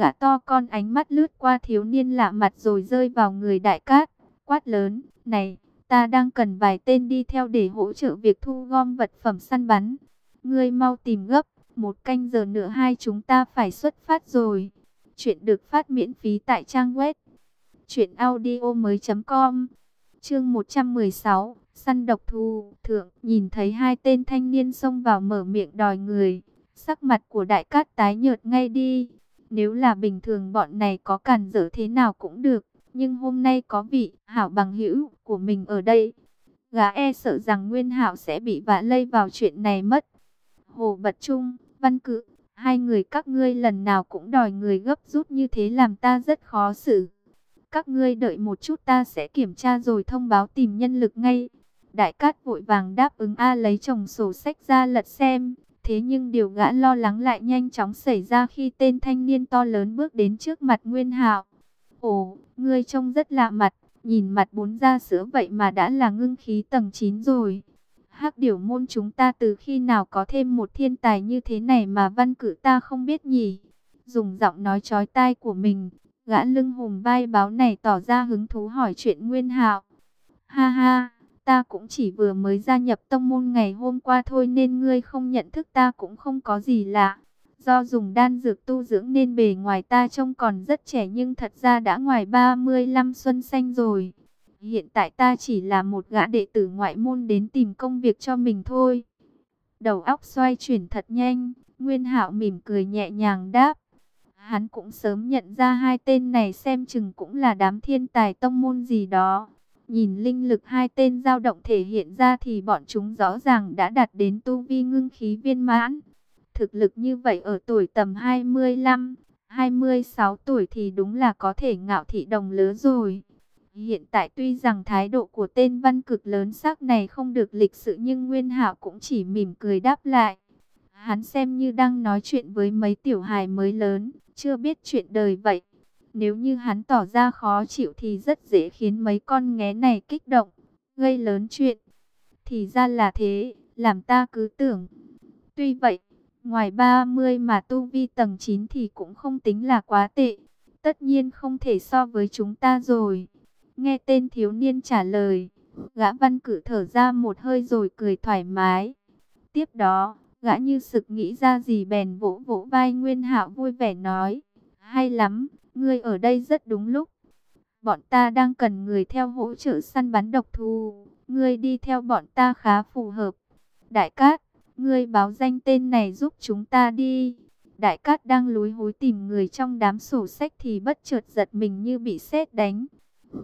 Gã to con ánh mắt lướt qua thiếu niên lạ mặt rồi rơi vào người đại cát, quát lớn, này, ta đang cần vài tên đi theo để hỗ trợ việc thu gom vật phẩm săn bắn. Ngươi mau tìm gấp, một canh giờ nữa hai chúng ta phải xuất phát rồi. Chuyện được phát miễn phí tại trang web truyệnaudiomoi.com. Chương 116, săn độc thu thượng, nhìn thấy hai tên thanh niên xông vào mở miệng đòi người, sắc mặt của đại cát tái nhợt ngay đi. Nếu là bình thường bọn này có cản dở thế nào cũng được, nhưng hôm nay có vị hảo bằng hữu của mình ở đây. Gã e sợ rằng Nguyên hảo sẽ bị vạ lây vào chuyện này mất. Hồ Bật Trung, Văn Cự, hai người các ngươi lần nào cũng đòi người gấp rút như thế làm ta rất khó xử. Các ngươi đợi một chút ta sẽ kiểm tra rồi thông báo tìm nhân lực ngay. Đại Cát vội vàng đáp ứng A lấy chồng sổ sách ra lật xem. Thế nhưng điều gã lo lắng lại nhanh chóng xảy ra khi tên thanh niên to lớn bước đến trước mặt Nguyên Hạo. Ồ, ngươi trông rất lạ mặt, nhìn mặt bốn da sữa vậy mà đã là ngưng khí tầng 9 rồi. Hắc điểu môn chúng ta từ khi nào có thêm một thiên tài như thế này mà văn cử ta không biết nhỉ? Dùng giọng nói chói tai của mình, gã lưng hùng vai báo này tỏ ra hứng thú hỏi chuyện Nguyên Hạo. Ha ha, ta cũng chỉ vừa mới gia nhập tông môn ngày hôm qua thôi nên ngươi không nhận thức ta cũng không có gì lạ. Do dùng đan dược tu dưỡng nên bề ngoài ta trông còn rất trẻ nhưng thật ra đã ngoài 35 xuân xanh rồi. Hiện tại ta chỉ là một gã đệ tử ngoại môn đến tìm công việc cho mình thôi. Đầu óc xoay chuyển thật nhanh, Nguyên Hạo mỉm cười nhẹ nhàng đáp. Hắn cũng sớm nhận ra hai tên này xem chừng cũng là đám thiên tài tông môn gì đó. Nhìn linh lực hai tên dao động thể hiện ra thì bọn chúng rõ ràng đã đạt đến tu vi ngưng khí viên mãn. Thực lực như vậy ở tuổi tầm 25, 26 tuổi thì đúng là có thể ngạo thị đồng lứa rồi. Hiện tại tuy rằng thái độ của tên văn cực lớn sắc này không được lịch sự nhưng Nguyên Hạo cũng chỉ mỉm cười đáp lại. Hắn xem như đang nói chuyện với mấy tiểu hài mới lớn, chưa biết chuyện đời vậy. Nếu như hắn tỏ ra khó chịu thì rất dễ khiến mấy con nghé này kích động, gây lớn chuyện. Thì ra là thế, làm ta cứ tưởng. Tuy vậy, ngoài 30 mà tu vi tầng 9 thì cũng không tính là quá tệ. Tất nhiên không thể so với chúng ta rồi. Nghe tên thiếu niên trả lời, gã văn cử thở ra một hơi rồi cười thoải mái. Tiếp đó, gã như sực nghĩ ra gì bèn vỗ vỗ vai Nguyên Hạo vui vẻ nói, hay lắm, ngươi ở đây rất đúng lúc. Bọn ta đang cần người theo hỗ trợ săn bắn độc thù, ngươi đi theo bọn ta khá phù hợp. Đại Cát, ngươi báo danh tên này giúp chúng ta đi. Đại Cát đang lúi húi tìm người trong đám sổ sách thì bất chợt giật mình như bị sét đánh.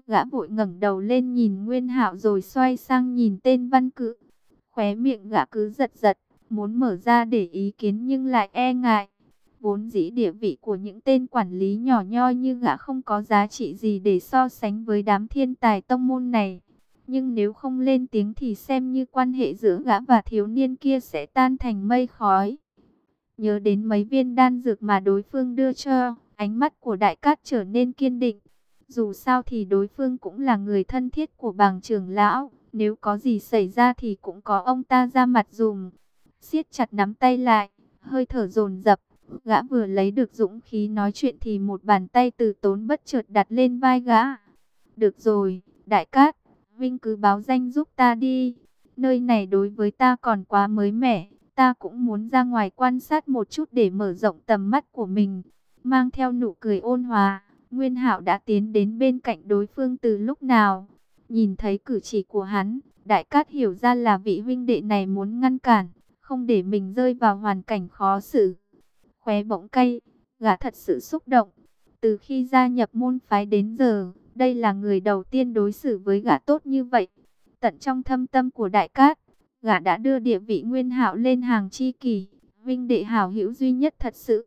Gã vội ngẩng đầu lên nhìn Nguyên Hạo rồi xoay sang nhìn tên văn cự. Khóe miệng gã cứ giật giật, muốn mở ra để ý kiến nhưng lại e ngại. Vốn dĩ địa vị của những tên quản lý nhỏ nhoi như gã không có giá trị gì để so sánh với đám thiên tài tông môn này. Nhưng nếu không lên tiếng thì xem như quan hệ giữa gã và thiếu niên kia sẽ tan thành mây khói. Nhớ đến mấy viên đan dược mà đối phương đưa cho, ánh mắt của đại cát trở nên kiên định. Dù sao thì đối phương cũng là người thân thiết của bàng trưởng lão. Nếu có gì xảy ra thì cũng có ông ta ra mặt dùm. siết chặt nắm tay lại, hơi thở dồn dập. Gã vừa lấy được dũng khí nói chuyện thì một bàn tay từ tốn bất chợt đặt lên vai gã. Được rồi, đại cát, Vinh cứ báo danh giúp ta đi. Nơi này đối với ta còn quá mới mẻ. Ta cũng muốn ra ngoài quan sát một chút để mở rộng tầm mắt của mình. Mang theo nụ cười ôn hòa. Nguyên Hạo đã tiến đến bên cạnh đối phương từ lúc nào. Nhìn thấy cử chỉ của hắn, Đại Cát hiểu ra là vị huynh đệ này muốn ngăn cản, không để mình rơi vào hoàn cảnh khó xử. Khóe bỗng cay, gã thật sự xúc động. Từ khi gia nhập môn phái đến giờ, đây là người đầu tiên đối xử với gã tốt như vậy. Tận trong thâm tâm của Đại Cát, gã đã đưa địa vị Nguyên Hạo lên hàng chi kỳ huynh đệ hảo hữu duy nhất thật sự.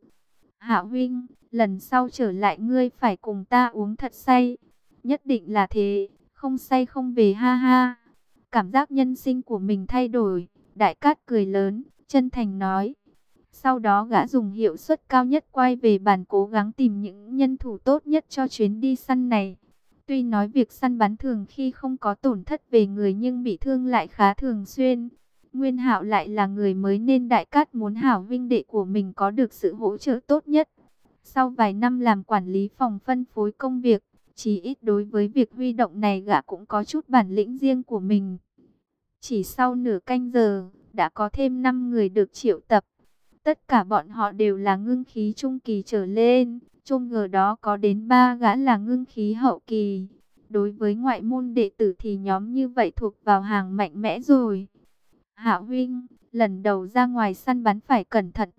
Hạo huynh, lần sau trở lại ngươi phải cùng ta uống thật say. Nhất định là thế, không say không về ha ha. Cảm giác nhân sinh của mình thay đổi, đại cát cười lớn, chân thành nói. Sau đó gã dùng hiệu suất cao nhất quay về bàn cố gắng tìm những nhân thủ tốt nhất cho chuyến đi săn này. Tuy nói việc săn bắn thường khi không có tổn thất về người nhưng bị thương lại khá thường xuyên. Nguyên Hạo lại là người mới nên Đại Cát muốn Hảo Vinh đệ của mình có được sự hỗ trợ tốt nhất. Sau vài năm làm quản lý phòng phân phối công việc, chỉ ít đối với việc huy động này gã cũng có chút bản lĩnh riêng của mình. Chỉ sau nửa canh giờ, đã có thêm 5 người được triệu tập. Tất cả bọn họ đều là ngưng khí trung kỳ trở lên, chung ngờ đó có đến ba gã là ngưng khí hậu kỳ. Đối với ngoại môn đệ tử thì nhóm như vậy thuộc vào hàng mạnh mẽ rồi. Hạ huynh, lần đầu ra ngoài săn bắn phải cẩn thận.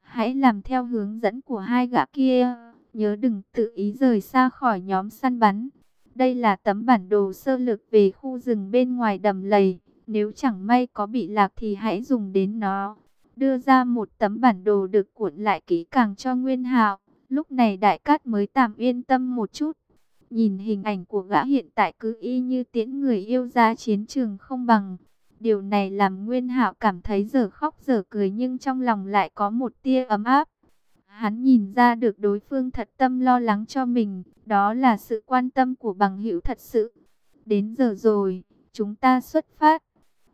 Hãy làm theo hướng dẫn của hai gã kia. Nhớ đừng tự ý rời xa khỏi nhóm săn bắn. Đây là tấm bản đồ sơ lược về khu rừng bên ngoài đầm lầy. Nếu chẳng may có bị lạc thì hãy dùng đến nó. Đưa ra một tấm bản đồ được cuộn lại kỹ càng cho Nguyên Hạo. Lúc này Đại Cát mới tạm yên tâm một chút. Nhìn hình ảnh của gã hiện tại cứ y như tiễn người yêu ra chiến trường không bằng. Điều này làm Nguyên Hạo cảm thấy giờ khóc giờ cười nhưng trong lòng lại có một tia ấm áp. Hắn nhìn ra được đối phương thật tâm lo lắng cho mình, đó là sự quan tâm của bằng hữu thật sự. Đến giờ rồi, chúng ta xuất phát.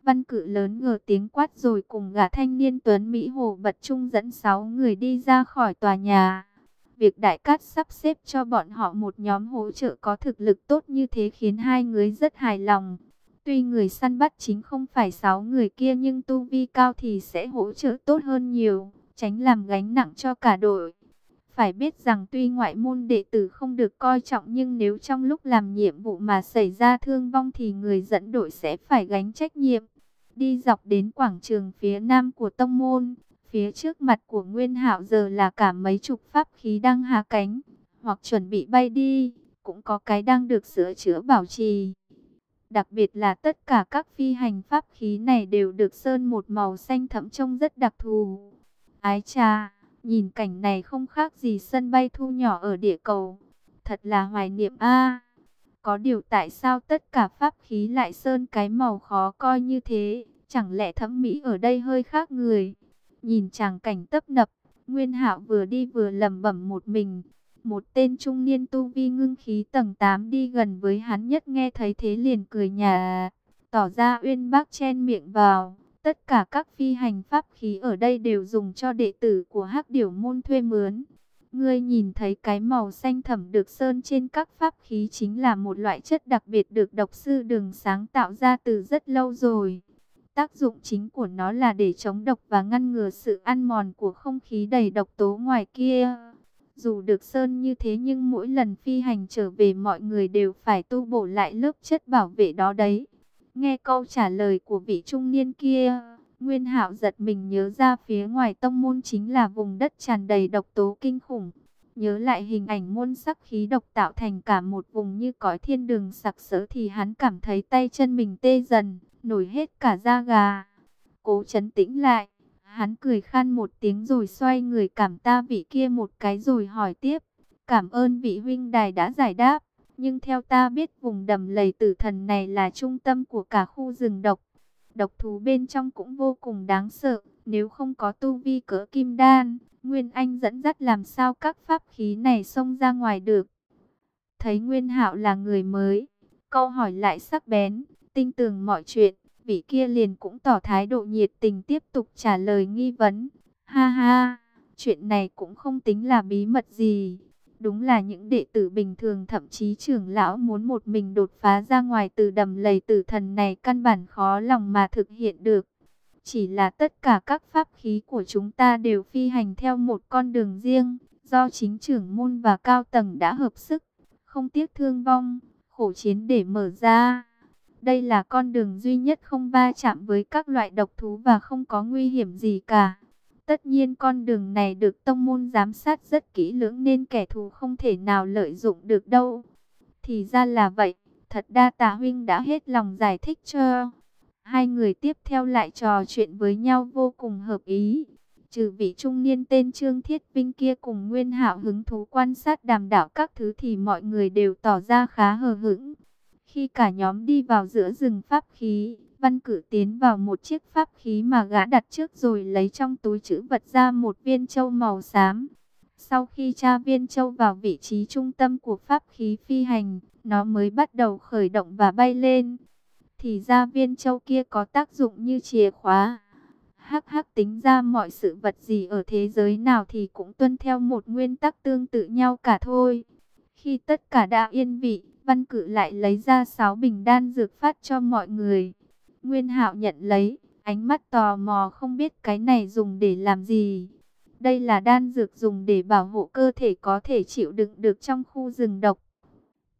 Văn Cự lớn ngờ tiếng quát rồi cùng gã thanh niên Tuấn Mỹ Hồ bật trung dẫn sáu người đi ra khỏi tòa nhà. Việc đại cát sắp xếp cho bọn họ một nhóm hỗ trợ có thực lực tốt như thế khiến hai người rất hài lòng. Tuy người săn bắt chính không phải sáu người kia nhưng tu vi cao thì sẽ hỗ trợ tốt hơn nhiều, tránh làm gánh nặng cho cả đội. Phải biết rằng tuy ngoại môn đệ tử không được coi trọng nhưng nếu trong lúc làm nhiệm vụ mà xảy ra thương vong thì người dẫn đội sẽ phải gánh trách nhiệm. Đi dọc đến quảng trường phía nam của tông môn, phía trước mặt của Nguyên Hạo giờ là cả mấy chục pháp khí đang hạ cánh, hoặc chuẩn bị bay đi, cũng có cái đang được sửa chữa bảo trì. Đặc biệt là tất cả các phi hành pháp khí này đều được sơn một màu xanh thẫm trông rất đặc thù. Ái cha, nhìn cảnh này không khác gì sân bay thu nhỏ ở địa cầu. Thật là hoài niệm a có điều tại sao tất cả pháp khí lại sơn cái màu khó coi như thế? Chẳng lẽ thẩm mỹ ở đây hơi khác người? Nhìn chàng cảnh tấp nập, Nguyên Hạo vừa đi vừa lẩm bẩm một mình. Một tên trung niên tu vi ngưng khí tầng 8 đi gần với hắn nhất nghe thấy thế liền cười nhà, tỏ ra uyên bác chen miệng vào. Tất cả các phi hành pháp khí ở đây đều dùng cho đệ tử của hắc điểu môn thuê mướn. Ngươi nhìn thấy cái màu xanh thẳm được sơn trên các pháp khí chính là một loại chất đặc biệt được độc sư đường sáng tạo ra từ rất lâu rồi. Tác dụng chính của nó là để chống độc và ngăn ngừa sự ăn mòn của không khí đầy độc tố ngoài kia. Dù được sơn như thế nhưng mỗi lần phi hành trở về mọi người đều phải tu bổ lại lớp chất bảo vệ đó đấy. Nghe câu trả lời của vị trung niên kia, Nguyên Hạo giật mình nhớ ra phía ngoài tông môn chính là vùng đất tràn đầy độc tố kinh khủng. Nhớ lại hình ảnh môn sắc khí độc tạo thành cả một vùng như cõi thiên đường sặc sỡ thì hắn cảm thấy tay chân mình tê dần, nổi hết cả da gà. Cố chấn tĩnh lại, Hắn cười khan một tiếng rồi xoay người cảm ta vị kia một cái rồi hỏi tiếp. Cảm ơn vị huynh đài đã giải đáp. Nhưng theo ta biết vùng đầm lầy tử thần này là trung tâm của cả khu rừng độc. Độc thú bên trong cũng vô cùng đáng sợ. Nếu không có tu vi cỡ kim đan, Nguyên Anh dẫn dắt làm sao các pháp khí này xông ra ngoài được. Thấy Nguyên Hạo là người mới, câu hỏi lại sắc bén, tinh tường mọi chuyện vị kia liền cũng tỏ thái độ nhiệt tình tiếp tục trả lời nghi vấn. Ha ha, chuyện này cũng không tính là bí mật gì. Đúng là những đệ tử bình thường thậm chí trưởng lão muốn một mình đột phá ra ngoài từ đầm lầy tử thần này căn bản khó lòng mà thực hiện được. Chỉ là tất cả các pháp khí của chúng ta đều phi hành theo một con đường riêng, do chính trưởng môn và cao tầng đã hợp sức, không tiếc thương vong, khổ chiến để mở ra. Đây là con đường duy nhất không va chạm với các loại độc thú và không có nguy hiểm gì cả. Tất nhiên con đường này được tông môn giám sát rất kỹ lưỡng nên kẻ thù không thể nào lợi dụng được đâu. Thì ra là vậy, thật đa tà huynh đã hết lòng giải thích cho. Hai người tiếp theo lại trò chuyện với nhau vô cùng hợp ý. Trừ vị trung niên tên Trương Thiết Vinh kia cùng Nguyên Hạo hứng thú quan sát đàm đảo các thứ thì mọi người đều tỏ ra khá hờ hững. Khi cả nhóm đi vào giữa rừng pháp khí, văn cử tiến vào một chiếc pháp khí mà gã đặt trước rồi lấy trong túi chữ vật ra một viên châu màu xám. Sau khi tra viên châu vào vị trí trung tâm của pháp khí phi hành, nó mới bắt đầu khởi động và bay lên. Thì ra viên châu kia có tác dụng như chìa khóa. Hắc hắc tính ra mọi sự vật gì ở thế giới nào thì cũng tuân theo một nguyên tắc tương tự nhau cả thôi. Khi tất cả đã yên vị, văn cử lại lấy ra sáu bình đan dược phát cho mọi người. Nguyên hạo nhận lấy, ánh mắt tò mò không biết cái này dùng để làm gì. Đây là đan dược dùng để bảo hộ cơ thể có thể chịu đựng được trong khu rừng độc.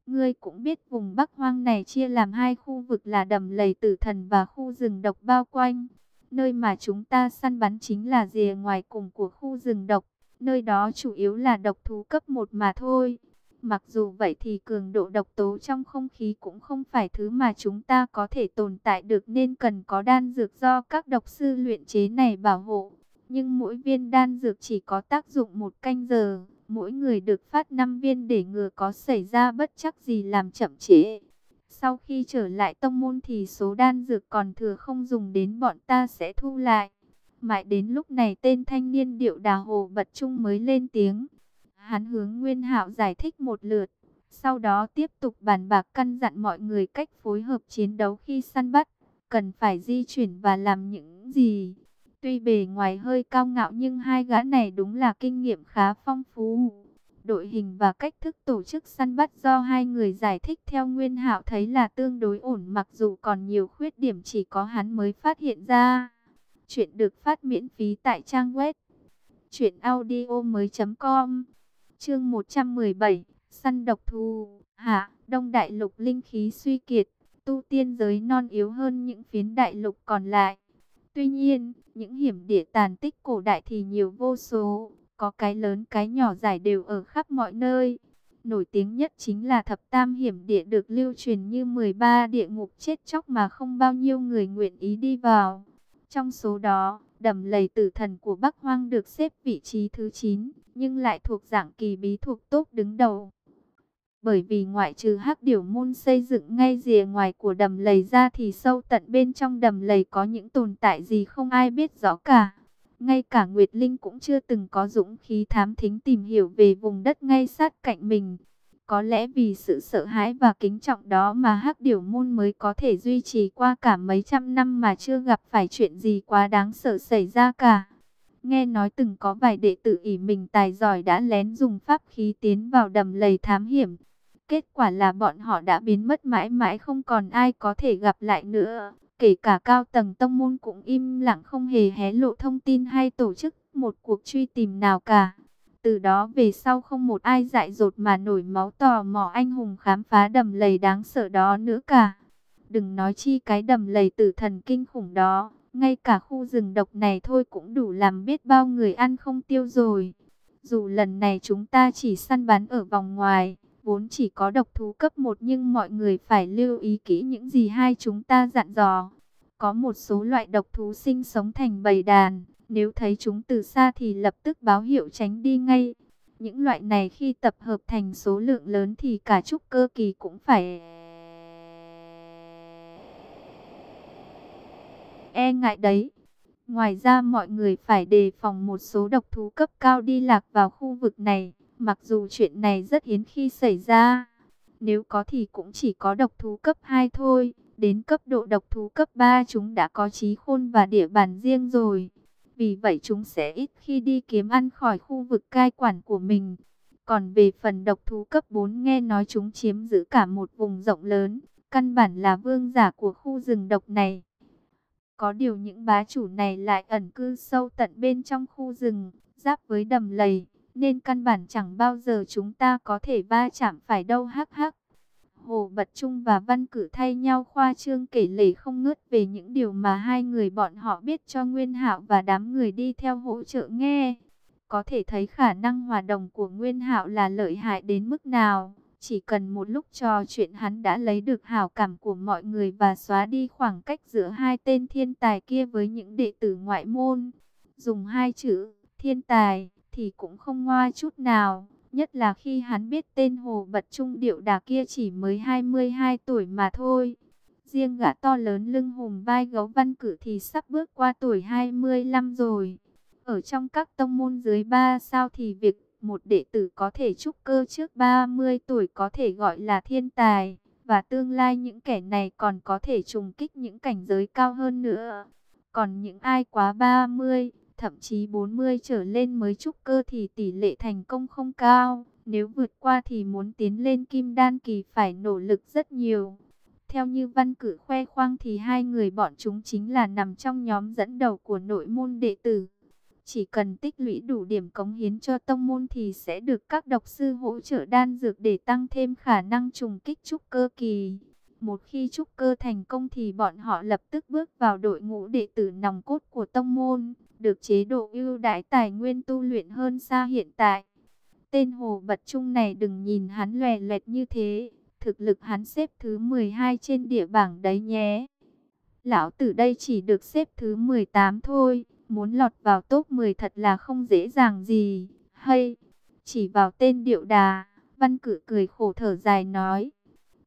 Ngươi cũng biết vùng Bắc Hoang này chia làm hai khu vực là đầm lầy tử thần và khu rừng độc bao quanh. Nơi mà chúng ta săn bắn chính là rìa ngoài cùng của khu rừng độc. Nơi đó chủ yếu là độc thú cấp 1 mà thôi. Mặc dù vậy thì cường độ độc tố trong không khí cũng không phải thứ mà chúng ta có thể tồn tại được nên cần có đan dược do các độc sư luyện chế này bảo hộ. Nhưng mỗi viên đan dược chỉ có tác dụng một canh giờ, mỗi người được phát 5 viên để ngừa có xảy ra bất chắc gì làm chậm trễ. Sau khi trở lại tông môn thì số đan dược còn thừa không dùng đến bọn ta sẽ thu lại. Mãi đến lúc này tên thanh niên điệu đà hồ bật trung mới lên tiếng. Hắn hướng Nguyên Hạo giải thích một lượt. Sau đó tiếp tục bàn bạc căn dặn mọi người cách phối hợp chiến đấu khi săn bắt. Cần phải di chuyển và làm những gì. Tuy bề ngoài hơi cao ngạo nhưng hai gã này đúng là kinh nghiệm khá phong phú. Đội hình và cách thức tổ chức săn bắt do hai người giải thích theo Nguyên Hạo thấy là tương đối ổn mặc dù còn nhiều khuyết điểm chỉ có hắn mới phát hiện ra. Chuyện được phát miễn phí tại trang web truyệnaudiomoi.com. Chương 117, săn độc thu Hạ, Đông đại lục linh khí suy kiệt, tu tiên giới non yếu hơn những phiến đại lục còn lại. Tuy nhiên, những hiểm địa tàn tích cổ đại thì nhiều vô số, có cái lớn cái nhỏ giải đều ở khắp mọi nơi. Nổi tiếng nhất chính là thập tam hiểm địa được lưu truyền như 13 địa ngục chết chóc mà không bao nhiêu người nguyện ý đi vào. Trong số đó, đầm lầy tử thần của Bắc Hoang được xếp vị trí thứ 9, nhưng lại thuộc dạng kỳ bí thuộc tốt đứng đầu. Bởi vì ngoại trừ hắc điểu môn xây dựng ngay rìa ngoài của đầm lầy ra thì sâu tận bên trong đầm lầy có những tồn tại gì không ai biết rõ cả. Ngay cả Nguyệt Linh cũng chưa từng có dũng khí thám thính tìm hiểu về vùng đất ngay sát cạnh mình. Có lẽ vì sự sợ hãi và kính trọng đó mà hắc điểu môn mới có thể duy trì qua cả mấy trăm năm mà chưa gặp phải chuyện gì quá đáng sợ xảy ra cả. Nghe nói từng có vài đệ tử ỷ mình tài giỏi đã lén dùng pháp khí tiến vào đầm lầy thám hiểm. Kết quả là bọn họ đã biến mất mãi mãi không còn ai có thể gặp lại nữa. Kể cả cao tầng tông môn cũng im lặng không hề hé lộ thông tin hay tổ chức một cuộc truy tìm nào cả. Từ đó về sau không một ai dại dột mà nổi máu tò mò anh hùng khám phá đầm lầy đáng sợ đó nữa cả. Đừng nói chi cái đầm lầy tử thần kinh khủng đó, ngay cả khu rừng độc này thôi cũng đủ làm biết bao người ăn không tiêu rồi. Dù lần này chúng ta chỉ săn bắn ở vòng ngoài, vốn chỉ có độc thú cấp 1 nhưng mọi người phải lưu ý kỹ những gì hai chúng ta dặn dò. Có một số loại độc thú sinh sống thành bầy đàn, nếu thấy chúng từ xa thì lập tức báo hiệu tránh đi ngay. Những loại này khi tập hợp thành số lượng lớn thì cả trúc cơ kỳ cũng phải e ngại đấy. Ngoài ra mọi người phải đề phòng một số độc thú cấp cao đi lạc vào khu vực này. Mặc dù chuyện này rất hiếm khi xảy ra, nếu có thì cũng chỉ có độc thú cấp 2 thôi. Đến cấp độ độc thú cấp 3 chúng đã có trí khôn và địa bàn riêng rồi. Vì vậy chúng sẽ ít khi đi kiếm ăn khỏi khu vực cai quản của mình. Còn về phần độc thú cấp 4 nghe nói chúng chiếm giữ cả một vùng rộng lớn. Căn bản là vương giả của khu rừng độc này. Có điều những bá chủ này lại ẩn cư sâu tận bên trong khu rừng, giáp với đầm lầy nên căn bản chẳng bao giờ chúng ta có thể va chạm phải đâu hắc hắc. Hồ Bật Trung và Văn Cử thay nhau khoa trương kể lể không ngớt về những điều mà hai người bọn họ biết cho Nguyên Hạo và đám người đi theo hỗ trợ nghe. Có thể thấy khả năng hòa đồng của Nguyên Hạo là lợi hại đến mức nào. Chỉ cần một lúc trò chuyện hắn đã lấy được hảo cảm của mọi người và xóa đi khoảng cách giữa hai tên thiên tài kia với những đệ tử ngoại môn. Dùng hai chữ thiên tài thì cũng không ngoa chút nào. Nhất là khi hắn biết tên Hồ Bật Trung điệu đà kia chỉ mới 22 tuổi mà thôi. Riêng gã to lớn lưng hùm vai gấu văn cử thì sắp bước qua tuổi 25 rồi. Ở trong các tông môn dưới 3 sao thì việc một đệ tử có thể trúc cơ trước 30 tuổi có thể gọi là thiên tài. Và tương lai những kẻ này còn có thể trùng kích những cảnh giới cao hơn nữa. Còn những ai quá 30, thậm chí 40 trở lên mới trúc cơ thì tỷ lệ thành công không cao. Nếu vượt qua thì muốn tiến lên kim đan kỳ phải nỗ lực rất nhiều. Theo như văn cử khoe khoang thì hai người bọn chúng chính là nằm trong nhóm dẫn đầu của nội môn đệ tử. Chỉ cần tích lũy đủ điểm cống hiến cho tông môn thì sẽ được các độc sư hỗ trợ đan dược để tăng thêm khả năng trùng kích trúc cơ kỳ. Một khi trúc cơ thành công thì bọn họ lập tức bước vào đội ngũ đệ tử nòng cốt của tông môn, được chế độ ưu đãi tài nguyên tu luyện hơn xa hiện tại. Tên hồ bật trung này đừng nhìn hắn lòe loẹt như thế, thực lực hắn xếp thứ 12 trên địa bảng đấy nhé. Lão tử đây chỉ được xếp thứ 18 thôi, muốn lọt vào top 10 thật là không dễ dàng gì. Hay, chỉ vào tên điệu đà, văn cử cười khổ thở dài nói.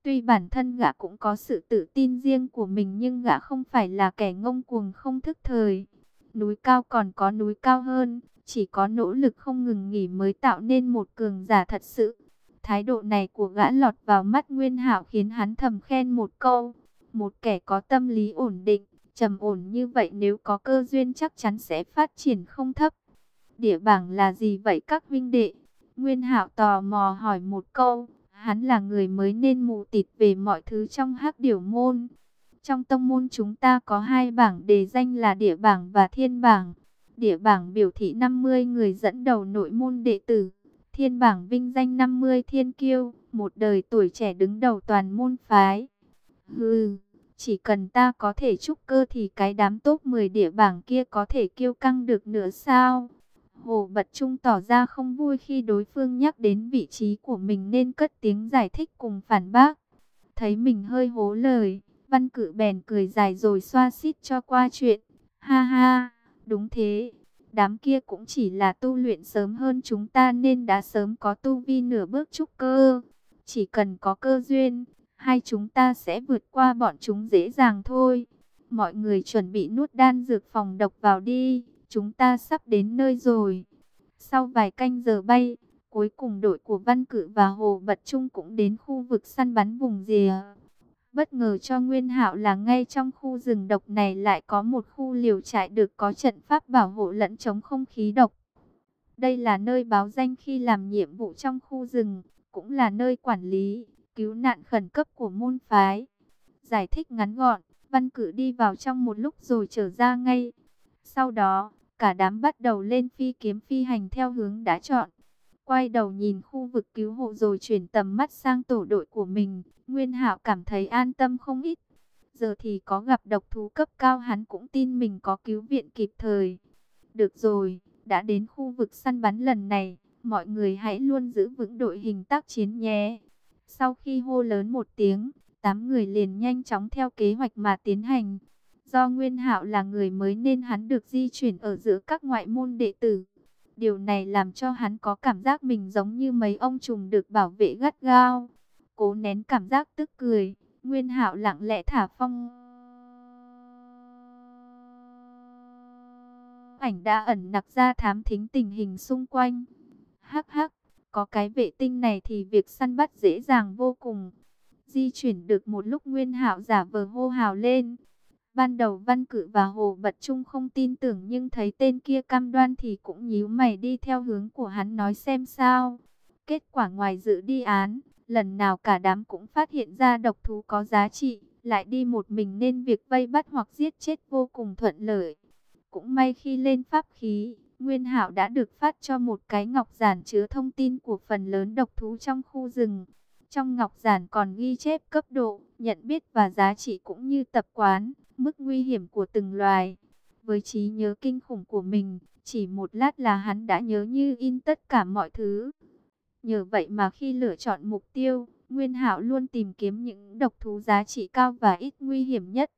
Tuy bản thân gã cũng có sự tự tin riêng của mình nhưng gã không phải là kẻ ngông cuồng không thức thời. Núi cao còn có núi cao hơn, chỉ có nỗ lực không ngừng nghỉ mới tạo nên một cường giả thật sự. Thái độ này của gã lọt vào mắt Nguyên Hạo khiến hắn thầm khen một câu. Một kẻ có tâm lý ổn định, trầm ổn như vậy nếu có cơ duyên chắc chắn sẽ phát triển không thấp. Địa bảng là gì vậy các vinh đệ? Nguyên Hạo tò mò hỏi một câu. Hắn là người mới nên mù tịt về mọi thứ trong hắc điểu môn. Trong tông môn chúng ta có hai bảng đề danh là địa bảng và thiên bảng. Địa bảng biểu thị 50 người dẫn đầu nội môn đệ tử. Thiên bảng vinh danh 50 thiên kiêu, một đời tuổi trẻ đứng đầu toàn môn phái. Hừ, chỉ cần ta có thể trúc cơ thì cái đám top 10 địa bảng kia có thể kiêu căng được nữa sao? Hồ Bật Trung tỏ ra không vui khi đối phương nhắc đến vị trí của mình nên cất tiếng giải thích cùng phản bác. Thấy mình hơi hố lời, văn cử bèn cười dài rồi xoa xít cho qua chuyện. Ha ha, đúng thế, đám kia cũng chỉ là tu luyện sớm hơn chúng ta nên đã sớm có tu vi nửa bước trúc cơ. Chỉ cần có cơ duyên, hai chúng ta sẽ vượt qua bọn chúng dễ dàng thôi. Mọi người chuẩn bị nuốt đan dược phòng độc vào đi chúng ta sắp đến nơi rồi. Sau vài canh giờ bay, cuối cùng đội của Văn Cự và Hồ Bật Trung cũng đến khu vực săn bắn vùng rìa. Bất ngờ cho Nguyên Hạo là ngay trong khu rừng độc này lại có một khu liều trại được có trận pháp bảo hộ lẫn chống không khí độc. Đây là nơi báo danh khi làm nhiệm vụ trong khu rừng, cũng là nơi quản lý, cứu nạn khẩn cấp của môn phái. Giải thích ngắn gọn, Văn Cử đi vào trong một lúc rồi trở ra ngay. Sau đó, Cả đám bắt đầu lên phi kiếm phi hành theo hướng đã chọn. Quay đầu nhìn khu vực cứu hộ rồi chuyển tầm mắt sang tổ đội của mình. Nguyên Hạo cảm thấy an tâm không ít. Giờ thì có gặp độc thú cấp cao hắn cũng tin mình có cứu viện kịp thời. Được rồi, đã đến khu vực săn bắn lần này, mọi người hãy luôn giữ vững đội hình tác chiến nhé. Sau khi hô lớn một tiếng, tám người liền nhanh chóng theo kế hoạch mà tiến hành. Do Nguyên Hạo là người mới nên hắn được di chuyển ở giữa các ngoại môn đệ tử. Điều này làm cho hắn có cảm giác mình giống như mấy ông trùng được bảo vệ gắt gao. Cố nén cảm giác tức cười, Nguyên Hạo lặng lẽ thả phong. Ảnh đã ẩn nặc ra thám thính tình hình xung quanh. Hắc hắc, có cái vệ tinh này thì việc săn bắt dễ dàng vô cùng. Di chuyển được một lúc Nguyên Hạo giả vờ hô hào lên. Ban đầu Văn Cự và Hồ Bật Trung không tin tưởng nhưng thấy tên kia cam đoan thì cũng nhíu mày đi theo hướng của hắn nói xem sao. Kết quả ngoài dự đi án, lần nào cả đám cũng phát hiện ra độc thú có giá trị, lại đi một mình nên việc vây bắt hoặc giết chết vô cùng thuận lợi. Cũng may khi lên pháp khí, Nguyên Hạo đã được phát cho một cái ngọc giản chứa thông tin của phần lớn độc thú trong khu rừng. Trong ngọc giản còn ghi chép cấp độ, nhận biết và giá trị cũng như tập quán mức nguy hiểm của từng loài. Với trí nhớ kinh khủng của mình, chỉ một lát là hắn đã nhớ như in tất cả mọi thứ. Nhờ vậy mà khi lựa chọn mục tiêu, Nguyên Hạo luôn tìm kiếm những độc thú giá trị cao và ít nguy hiểm nhất.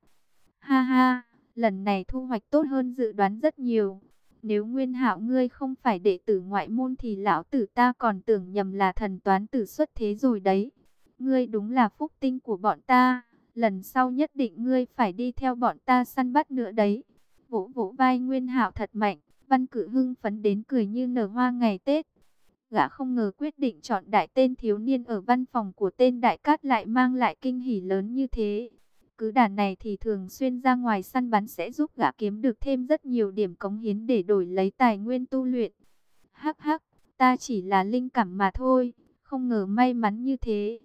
Ha ha, lần này thu hoạch tốt hơn dự đoán rất nhiều. Nếu Nguyên Hạo ngươi không phải đệ tử ngoại môn thì lão tử ta còn tưởng nhầm là thần toán tử xuất thế rồi đấy. Ngươi đúng là phúc tinh của bọn ta lần sau nhất định ngươi phải đi theo bọn ta săn bắt nữa đấy. Vỗ vỗ vai Nguyên Hạo thật mạnh, Văn Cử hưng phấn đến cười như nở hoa ngày Tết. Gã không ngờ quyết định chọn đại tên thiếu niên ở văn phòng của tên đại cát lại mang lại kinh hỉ lớn như thế. cứ đàn này thì thường xuyên ra ngoài săn bắn sẽ giúp gã kiếm được thêm rất nhiều điểm cống hiến để đổi lấy tài nguyên tu luyện. Hắc hắc, ta chỉ là linh cảm mà thôi, không ngờ may mắn như thế.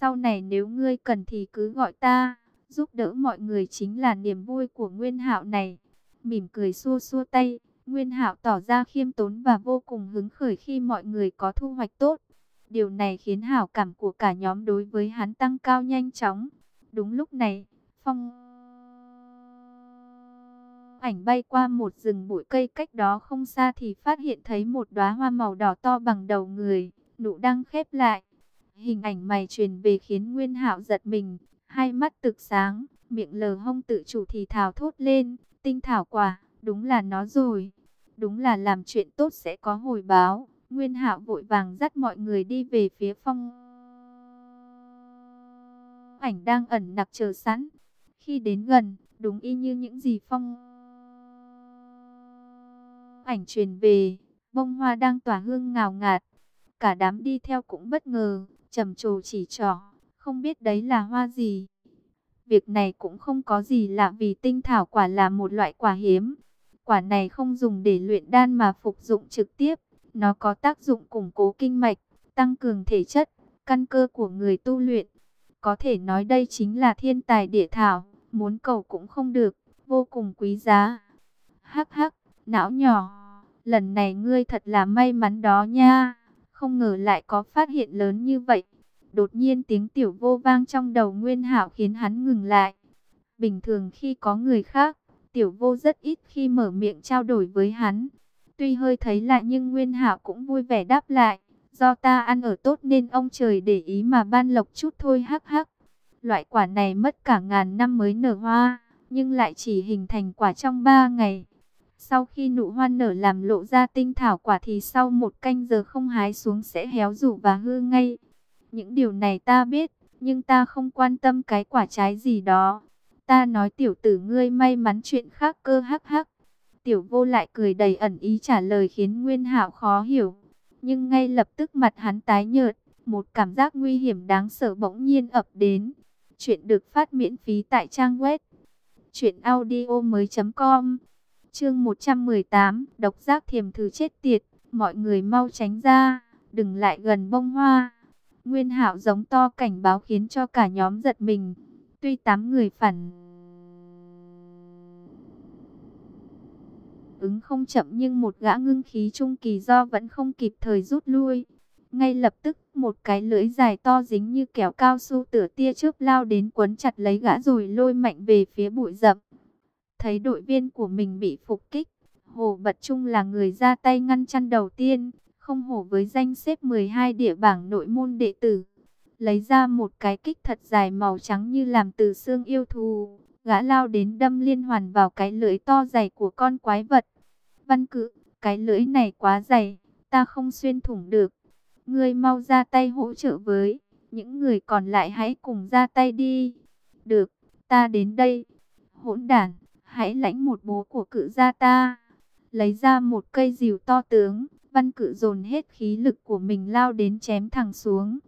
Sau này nếu ngươi cần thì cứ gọi ta, giúp đỡ mọi người chính là niềm vui của Nguyên Hạo này. Mỉm cười xua xua tay, Nguyên Hạo tỏ ra khiêm tốn và vô cùng hứng khởi khi mọi người có thu hoạch tốt. Điều này khiến hảo cảm của cả nhóm đối với hắn tăng cao nhanh chóng. Đúng lúc này, phong ảnh bay qua một rừng bụi cây cách đó không xa thì phát hiện thấy một đóa hoa màu đỏ to bằng đầu người, nụ đang khép lại. Hình ảnh mày truyền về khiến Nguyên Hạo giật mình, hai mắt tực sáng, miệng lờ hông tự chủ thì thào thốt lên, tinh thảo quả, đúng là nó rồi. Đúng là làm chuyện tốt sẽ có hồi báo. Nguyên Hạo vội vàng dắt mọi người đi về phía phong. Ảnh đang ẩn nặc chờ sẵn. Khi đến gần, đúng y như những gì phong ảnh truyền về, bông hoa đang tỏa hương ngào ngạt. Cả đám đi theo cũng bất ngờ, trầm trồ chỉ trỏ, không biết đấy là hoa gì. Việc này cũng không có gì lạ vì tinh thảo quả là một loại quả hiếm. Quả này không dùng để luyện đan mà phục dụng trực tiếp. Nó có tác dụng củng cố kinh mạch, tăng cường thể chất, căn cơ của người tu luyện. Có thể nói đây chính là thiên tài địa thảo, muốn cầu cũng không được, vô cùng quý giá. Hắc hắc, não nhỏ, lần này ngươi thật là may mắn đó nha. Không ngờ lại có phát hiện lớn như vậy. Đột nhiên tiếng tiểu vô vang trong đầu Nguyên hảo khiến hắn ngừng lại. Bình thường khi có người khác, tiểu vô rất ít khi mở miệng trao đổi với hắn. Tuy hơi thấy lạ nhưng Nguyên hảo cũng vui vẻ đáp lại. Do ta ăn ở tốt nên ông trời để ý mà ban lộc chút thôi hắc hắc. Loại quả này mất cả ngàn năm mới nở hoa, nhưng lại chỉ hình thành quả trong ba ngày. Sau khi nụ hoa nở làm lộ ra tinh thảo quả thì sau một canh giờ không hái xuống sẽ héo rủ và hư ngay. Những điều này ta biết, nhưng ta không quan tâm cái quả trái gì đó. Ta nói tiểu tử ngươi may mắn chuyện khác cơ hắc hắc. Tiểu vô lại cười đầy ẩn ý trả lời khiến Nguyên Hạo khó hiểu. Nhưng ngay lập tức mặt hắn tái nhợt, một cảm giác nguy hiểm đáng sợ bỗng nhiên ập đến. Chuyện được phát miễn phí tại trang web truyệnaudiomoi.com. Chương 118, độc giác thiềm thử chết tiệt, mọi người mau tránh ra, đừng lại gần bông hoa. Nguyên Hạo giống to cảnh báo khiến cho cả nhóm giật mình. Tuy tám người phản ứng không chậm nhưng một gã ngưng khí trung kỳ do vẫn không kịp thời rút lui. Ngay lập tức một cái lưỡi dài to dính như kéo cao su tửa tia chớp lao đến quấn chặt lấy gã rồi lôi mạnh về phía bụi rậm. Thấy đội viên của mình bị phục kích, Hồ Bật Trung là người ra tay ngăn chặn đầu tiên, không hổ với danh xếp 12 địa bảng nội môn đệ tử. Lấy ra một cái kích thật dài màu trắng như làm từ xương yêu thù, gã lao đến đâm liên hoàn vào cái lưỡi to dày của con quái vật. Văn cự, cái lưỡi này quá dày, ta không xuyên thủng được. Ngươi mau ra tay hỗ trợ với, những người còn lại hãy cùng ra tay đi. Được, ta đến đây. Hỗn đản, hãy lãnh một bố của cự gia ta. Lấy ra một cây rìu to tướng, văn cự dồn hết khí lực của mình lao đến chém thẳng xuống.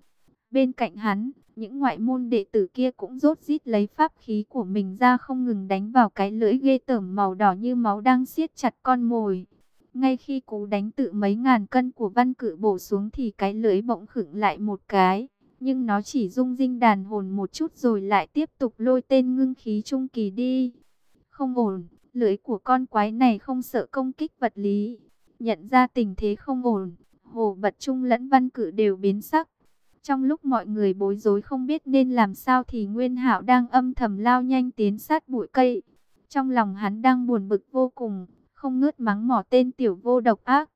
Bên cạnh hắn, những ngoại môn đệ tử kia cũng rốt rít lấy pháp khí của mình ra không ngừng đánh vào cái lưỡi ghê tởm màu đỏ như máu đang siết chặt con mồi. Ngay khi cú đánh tự mấy ngàn cân của văn cự bổ xuống thì cái lưỡi bỗng khựng lại một cái. Nhưng nó chỉ rung rinh đàn hồn một chút rồi lại tiếp tục lôi tên ngưng khí trung kỳ đi. Không ổn, lưỡi của con quái này không sợ công kích vật lý. Nhận ra tình thế không ổn, hồ bật trung lẫn văn cự đều biến sắc. Trong lúc mọi người bối rối không biết nên làm sao thì Nguyên Hạo đang âm thầm lao nhanh tiến sát bụi cây. Trong lòng hắn đang buồn bực vô cùng, không ngớt mắng mỏ tên tiểu vô độc ác.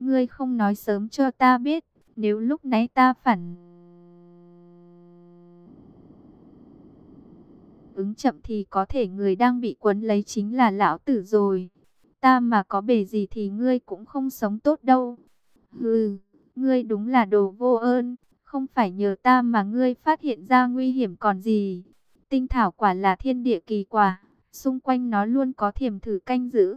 Ngươi không nói sớm cho ta biết, nếu lúc nãy ta phản... Ứng chậm thì có thể người đang bị quấn lấy chính là lão tử rồi. Ta mà có bề gì thì ngươi cũng không sống tốt đâu. Hừ, ngươi đúng là đồ vô ơn, không phải nhờ ta mà ngươi phát hiện ra nguy hiểm còn gì. Tinh thảo quả là thiên địa kỳ quả, xung quanh nó luôn có thiềm thử canh giữ.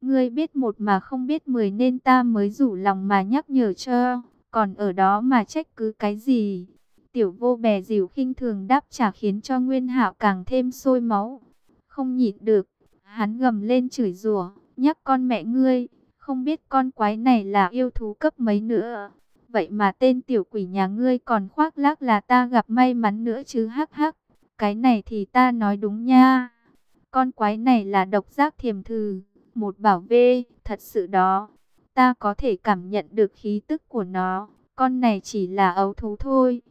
Ngươi biết một mà không biết mười nên ta mới rủ lòng mà nhắc nhở cho, còn ở đó mà trách cứ cái gì. Tiểu vô bè dìu khinh thường đáp trả khiến cho Nguyên Hạo càng thêm sôi máu. Không nhịn được, hắn gầm lên chửi rủa, nhắc con mẹ ngươi, không biết con quái này là yêu thú cấp mấy nữa. Vậy mà tên tiểu quỷ nhà ngươi còn khoác lác là ta gặp may mắn nữa chứ hắc hắc. Cái này thì ta nói đúng nha. Con quái này là độc giác thiềm thừ, một bảo vệ, thật sự đó. Ta có thể cảm nhận được khí tức của nó, con này chỉ là ấu thú thôi.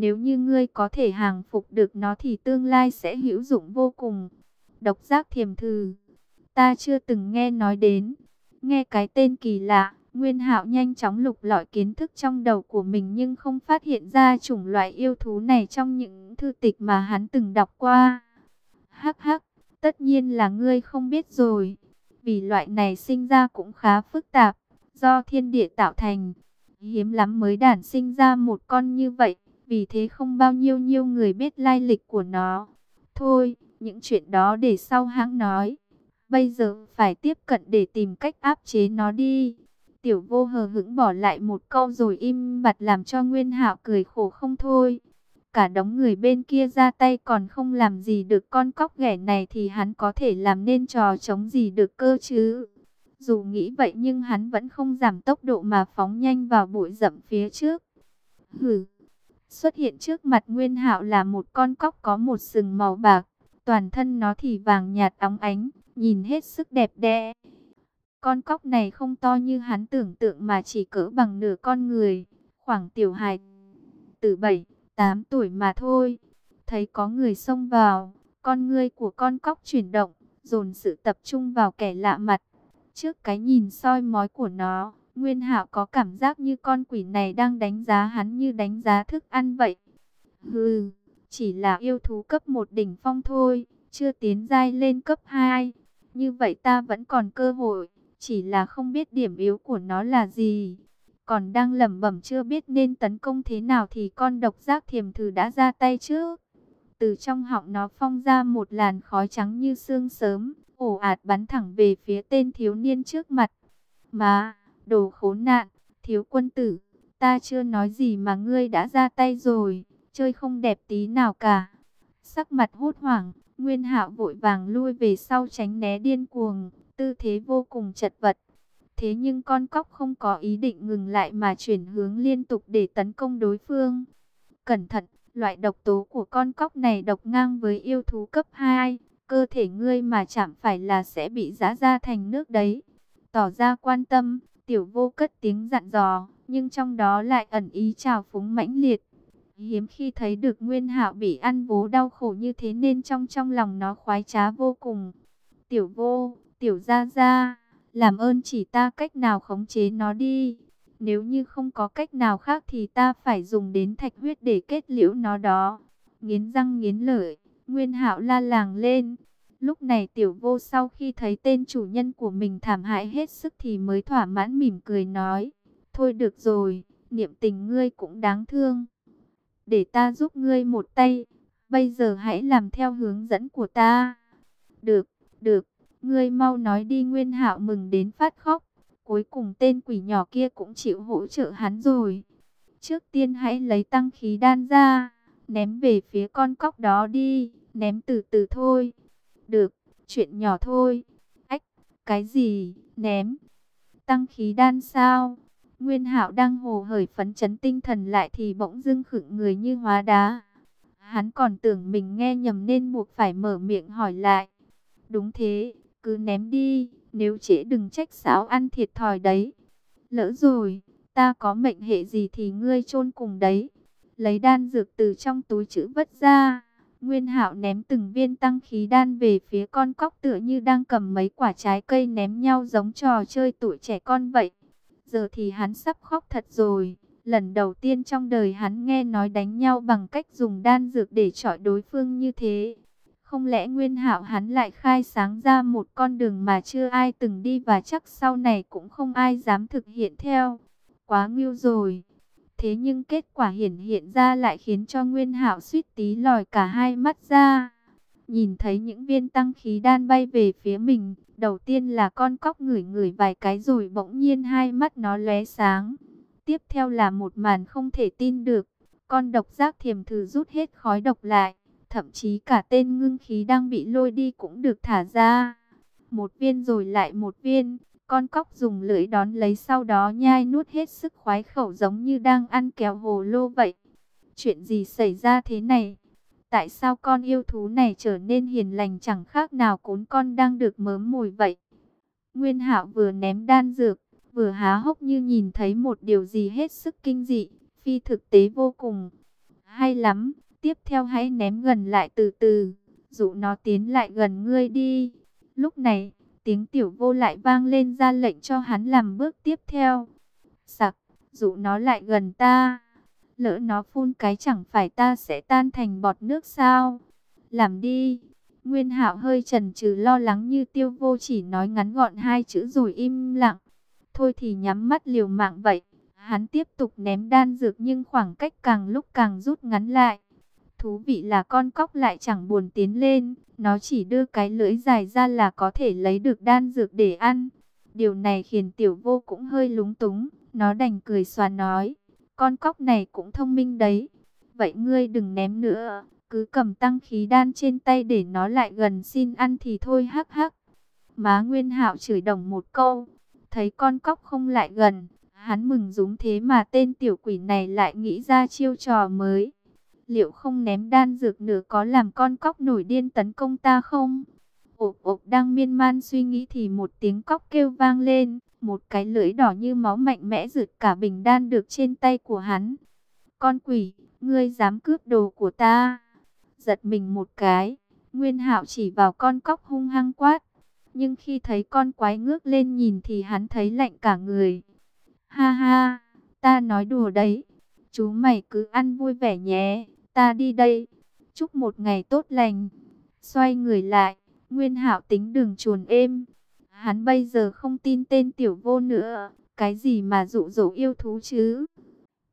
Nếu như ngươi có thể hàng phục được nó thì tương lai sẽ hữu dụng vô cùng. Độc giác thiềm thư ta chưa từng nghe nói đến. Nghe cái tên kỳ lạ, Nguyên Hạo nhanh chóng lục lọi kiến thức trong đầu của mình nhưng không phát hiện ra chủng loại yêu thú này trong những thư tịch mà hắn từng đọc qua. Hắc hắc, tất nhiên là ngươi không biết rồi, vì loại này sinh ra cũng khá phức tạp, do thiên địa tạo thành. Hiếm lắm mới đản sinh ra một con như vậy, vì thế không bao nhiêu nhiêu người biết lai lịch của nó. Thôi, những chuyện đó để sau hãng nói. Bây giờ phải tiếp cận để tìm cách áp chế nó đi. Tiểu vô hờ hững bỏ lại một câu rồi im bặt làm cho Nguyên Hạo cười khổ không thôi. Cả đống người bên kia ra tay còn không làm gì được con cóc ghẻ này thì hắn có thể làm nên trò chống gì được cơ chứ. Dù nghĩ vậy nhưng hắn vẫn không giảm tốc độ mà phóng nhanh vào bụi rậm phía trước. Hừ, xuất hiện trước mặt Nguyên Hạo là một con cóc có một sừng màu bạc, toàn thân nó thì vàng nhạt óng ánh, nhìn hết sức đẹp đẽ. Con cóc này không to như hắn tưởng tượng mà chỉ cỡ bằng nửa con người, khoảng tiểu hài từ 7, 8 tuổi mà thôi. Thấy có người xông vào, con ngươi của con cóc chuyển động, dồn sự tập trung vào kẻ lạ mặt. Trước cái nhìn soi mói của nó, Nguyên Hạo có cảm giác như con quỷ này đang đánh giá hắn như đánh giá thức ăn vậy. Hừ, chỉ là yêu thú cấp 1 đỉnh phong thôi, chưa tiến giai lên cấp 2. Như vậy ta vẫn còn cơ hội chỉ là không biết điểm yếu của nó là gì. Còn đang lẩm bẩm chưa biết nên tấn công thế nào thì con độc giác thiềm thử đã ra tay trước. Từ trong họng nó phong ra một làn khói trắng như sương sớm, ổ ạt bắn thẳng về phía tên thiếu niên trước mặt. Mà, đồ khốn nạn, thiếu quân tử, ta chưa nói gì mà ngươi đã ra tay rồi, chơi không đẹp tí nào cả. Sắc mặt hốt hoảng, Nguyên Hạo vội vàng lui về sau tránh né điên cuồng, tư thế vô cùng chật vật. Thế nhưng con cóc không có ý định ngừng lại mà chuyển hướng liên tục để tấn công đối phương. Cẩn thận, loại độc tố của con cóc này độc ngang với yêu thú cấp 2. Cơ thể ngươi mà chạm phải là sẽ bị giã ra thành nước đấy. Tỏ ra quan tâm, tiểu vô cất tiếng dặn dò, nhưng trong đó lại ẩn ý trào phúng mãnh liệt. Hiếm khi thấy được Nguyên Hạo bị ăn vố đau khổ như thế nên trong trong lòng nó khoái trá vô cùng. Tiểu vô, Tiểu gia gia, làm ơn chỉ ta cách nào khống chế nó đi. Nếu như không có cách nào khác thì ta phải dùng đến thạch huyết để kết liễu nó đó. Nghiến răng nghiến lợi, Nguyên Hạo la làng lên. Lúc này tiểu vô sau khi thấy tên chủ nhân của mình thảm hại hết sức thì mới thỏa mãn mỉm cười nói. Thôi được rồi, niệm tình ngươi cũng đáng thương. Để ta giúp ngươi một tay, bây giờ hãy làm theo hướng dẫn của ta. Được, được, Ngươi mau nói đi Nguyên Hạo mừng đến phát khóc. Cuối cùng tên quỷ nhỏ kia cũng chịu hỗ trợ hắn rồi. Trước tiên hãy lấy tăng khí đan ra, ném về phía con cóc đó đi, ném từ từ thôi. Được, chuyện nhỏ thôi. Ách, cái gì, ném. Tăng khí đan sao? Nguyên Hạo đang hồ hởi phấn chấn tinh thần lại thì bỗng dưng khựng người như hóa đá. Hắn còn tưởng mình nghe nhầm nên buộc phải mở miệng hỏi lại. Đúng thế, cứ ném đi, nếu trễ đừng trách sáo ăn thiệt thòi đấy. Lỡ rồi, ta có mệnh hệ gì thì ngươi chôn cùng đấy. Lấy đan dược từ trong túi chữ vất ra. Nguyên hạo ném từng viên tăng khí đan về phía con cóc tựa như đang cầm mấy quả trái cây ném nhau giống trò chơi tuổi trẻ con vậy. Giờ thì hắn sắp khóc thật rồi. Lần đầu tiên trong đời hắn nghe nói đánh nhau bằng cách dùng đan dược để chọi đối phương như thế. Không lẽ Nguyên Hạo hắn lại khai sáng ra một con đường mà chưa ai từng đi và chắc sau này cũng không ai dám thực hiện theo. Quá ngưu rồi. Thế nhưng kết quả hiển hiện ra lại khiến cho Nguyên Hạo suýt tí lòi cả hai mắt ra. Nhìn thấy những viên tăng khí đan bay về phía mình, đầu tiên là con cóc ngửi ngửi vài cái rồi bỗng nhiên hai mắt nó lóe sáng. Tiếp theo là một màn không thể tin được, Con độc giác thiềm thử rút hết khói độc lại, thậm chí cả tên ngưng khí đang bị lôi đi cũng được thả ra. Một viên rồi lại một viên, con cóc dùng lưỡi đón lấy sau đó nhai nuốt hết sức khoái khẩu giống như đang ăn kéo hồ lô vậy. Chuyện gì xảy ra thế này? Tại sao con yêu thú này trở nên hiền lành chẳng khác nào cún con đang được mớm mùi vậy? Nguyên hạo vừa ném đan dược, vừa há hốc như nhìn thấy một điều gì hết sức kinh dị, phi thực tế vô cùng. Hay lắm, tiếp theo hãy ném gần lại từ từ, dụ nó tiến lại gần ngươi đi. Lúc này, tiếng tiểu vô lại vang lên ra lệnh cho hắn làm bước tiếp theo. Sặc, dụ nó lại gần ta. Lỡ nó phun cái chẳng phải ta sẽ tan thành bọt nước sao? Làm đi. Nguyên hạo hơi chần chừ lo lắng như tiêu vô chỉ nói ngắn gọn hai chữ rồi im lặng. Thôi thì nhắm mắt liều mạng vậy. Hắn tiếp tục ném đan dược nhưng khoảng cách càng lúc càng rút ngắn lại. Thú vị là con cóc lại chẳng buồn tiến lên, nó chỉ đưa cái lưỡi dài ra là có thể lấy được đan dược để ăn. Điều này khiến tiểu vô cũng hơi lúng túng, nó đành cười xòa nói, con cóc này cũng thông minh đấy. Vậy ngươi đừng ném nữa, cứ cầm tăng khí đan trên tay để nó lại gần xin ăn thì thôi hắc hắc. Má Nguyên Hạo chửi đồng một câu, thấy con cóc không lại gần, hắn mừng dúng thế mà tên tiểu quỷ này lại nghĩ ra chiêu trò mới. Liệu không ném đan dược nữa có làm con cóc nổi điên tấn công ta không? Ộp ộp đang miên man suy nghĩ thì một tiếng cóc kêu vang lên. Một cái lưỡi đỏ như máu mạnh mẽ rượt cả bình đan được trên tay của hắn. Con quỷ, ngươi dám cướp đồ của ta. Giật mình một cái, Nguyên hạo chỉ vào con cóc hung hăng quát. Nhưng khi thấy con quái ngước lên nhìn thì hắn thấy lạnh cả người. Ha ha, ta nói đùa đấy. Chú mày cứ ăn vui vẻ nhé ta đi đây. Chúc một ngày tốt lành. Xoay người lại, Nguyên Hạo tính đường chuồn êm. Hắn bây giờ không tin tên tiểu vô nữa, cái gì mà dụ dỗ yêu thú chứ?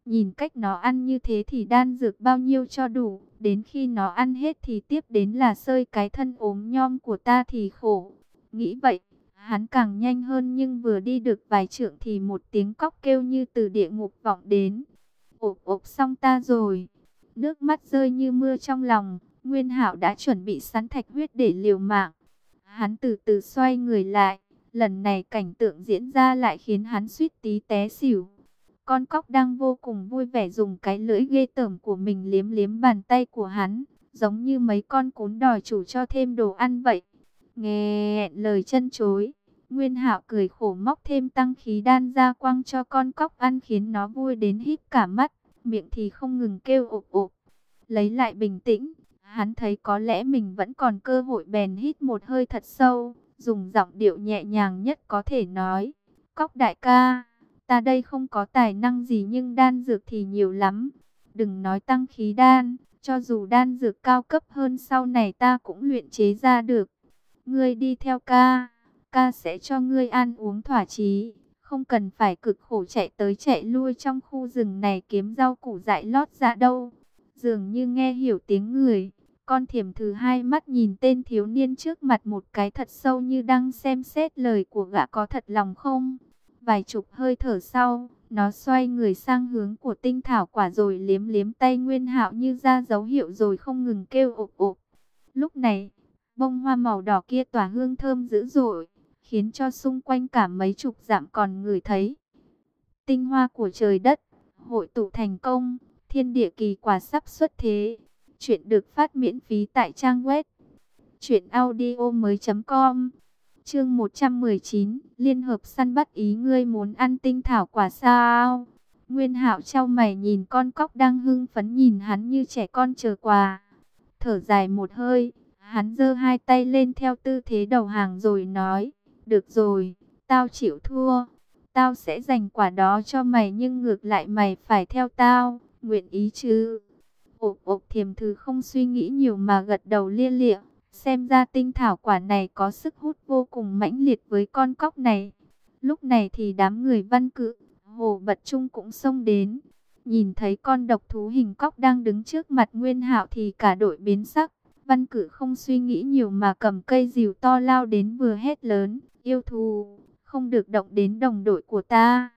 Nhìn cách nó ăn như thế thì đan dược bao nhiêu cho đủ, đến khi nó ăn hết thì tiếp đến là sơi cái thân ốm nhom của ta thì khổ. Nghĩ vậy, hắn càng nhanh hơn nhưng vừa đi được vài trượng thì một tiếng cóc kêu như từ địa ngục vọng đến. Ộp ộp xong ta rồi. Nước mắt rơi như mưa trong lòng, Nguyên Hạo đã chuẩn bị sẵn thạch huyết để liều mạng. Hắn từ từ xoay người lại, lần này cảnh tượng diễn ra lại khiến hắn suýt tí té xỉu. Con cóc đang vô cùng vui vẻ dùng cái lưỡi ghê tởm của mình liếm liếm bàn tay của hắn, giống như mấy con cún đòi chủ cho thêm đồ ăn vậy. Nghe lời chân chối, Nguyên Hạo cười khổ móc thêm tăng khí đan ra quăng cho con cóc ăn khiến nó vui đến hít cả mắt miệng thì không ngừng kêu ộp ộp. Lấy lại bình tĩnh, hắn thấy có lẽ mình vẫn còn cơ hội bèn hít một hơi thật sâu, dùng giọng điệu nhẹ nhàng nhất có thể nói. Cóc đại ca, ta đây không có tài năng gì nhưng đan dược thì nhiều lắm. Đừng nói tăng khí đan, cho dù đan dược cao cấp hơn sau này ta cũng luyện chế ra được. Ngươi đi theo ca, ca sẽ cho ngươi ăn uống thỏa chí không cần phải cực khổ chạy tới chạy lui trong khu rừng này kiếm rau củ dại lót ra đâu. Dường như nghe hiểu tiếng người, con thiểm thứ hai mắt nhìn tên thiếu niên trước mặt một cái thật sâu như đang xem xét lời của gã có thật lòng không. Vài chục hơi thở sau, nó xoay người sang hướng của tinh thảo quả rồi liếm liếm tay nguyên hạo như ra dấu hiệu rồi không ngừng kêu ộp ộp. Lúc này, bông hoa màu đỏ kia tỏa hương thơm dữ dội khiến cho xung quanh cả mấy chục dặm còn người thấy. Tinh hoa của trời đất, hội tụ thành công, thiên địa kỳ quả sắp xuất thế. Chuyện được phát miễn phí tại trang web truyệnaudiomoi.com. Chương 119, liên hợp săn bắt ý ngươi muốn ăn tinh thảo quả sao? Nguyên Hạo trao mày nhìn con cóc đang hưng phấn nhìn hắn như trẻ con chờ quà. Thở dài một hơi, hắn giơ hai tay lên theo tư thế đầu hàng rồi nói: được rồi, tao chịu thua. Tao sẽ dành quả đó cho mày nhưng ngược lại mày phải theo tao, nguyện ý chứ. Ộp ộp thiềm thư không suy nghĩ nhiều mà gật đầu lia lịa. Xem ra tinh thảo quả này có sức hút vô cùng mãnh liệt với con cóc này. Lúc này thì đám người văn cự, hồ bật trung cũng xông đến. Nhìn thấy con độc thú hình cóc đang đứng trước mặt Nguyên hạo thì cả đội biến sắc. Văn cử không suy nghĩ nhiều mà cầm cây rìu to lao đến vừa hét lớn. Yêu thù, không được động đến đồng đội của ta.